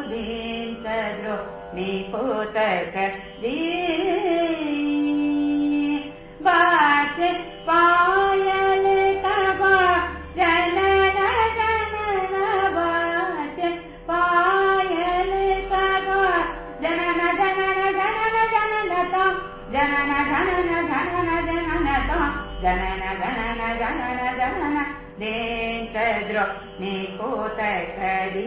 दिरकतो दीन्तरो निकोतक दी बाचे पायल तबा बाचे पायल जनन जनन जनन जनन जनन जनन जनन जनन ता जनन जनन जनन जनन देन्तद्रो निकोतकदी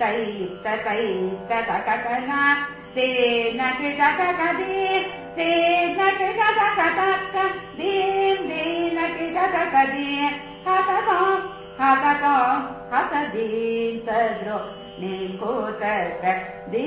तै तकै तककना तेन किटककदि तेन किटककतक दीन दीन किटककदि हतताम हतताम हतदीन तद्रो निकोतक दी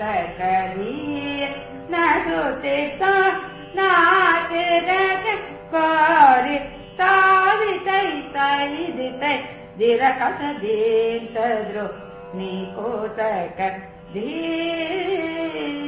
तकदी न सुतित नाचरक कोरि तावितै तैदितै दिरकस देन्तद्रो निको तक दी